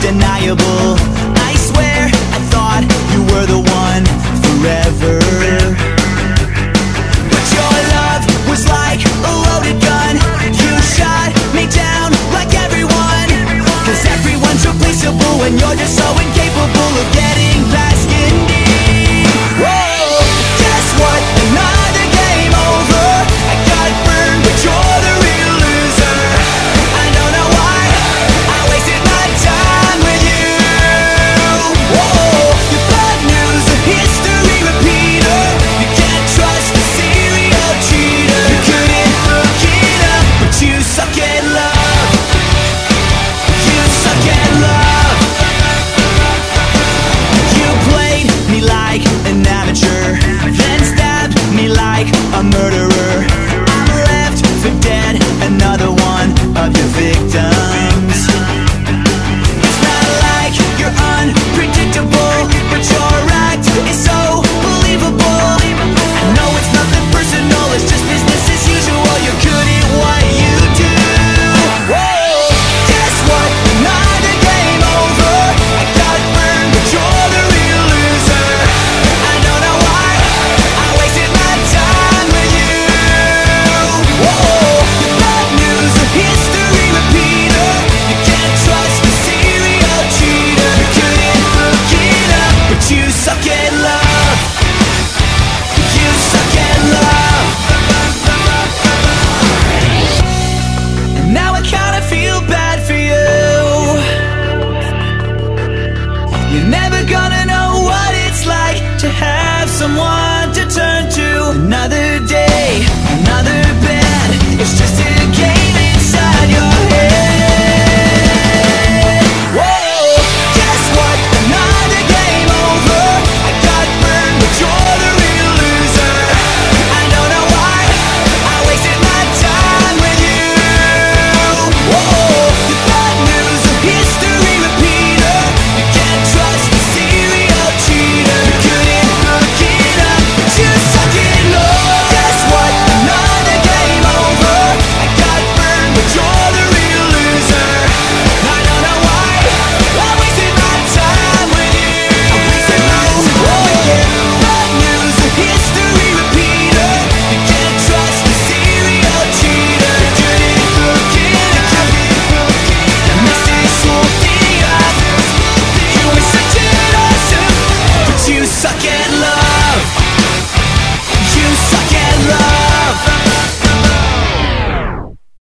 undeniable. I swear I thought you were the one forever. But your love was like a loaded gun. You shot me down like everyone. Cause everyone's replaceable and you're just so incapable of getting victims. nada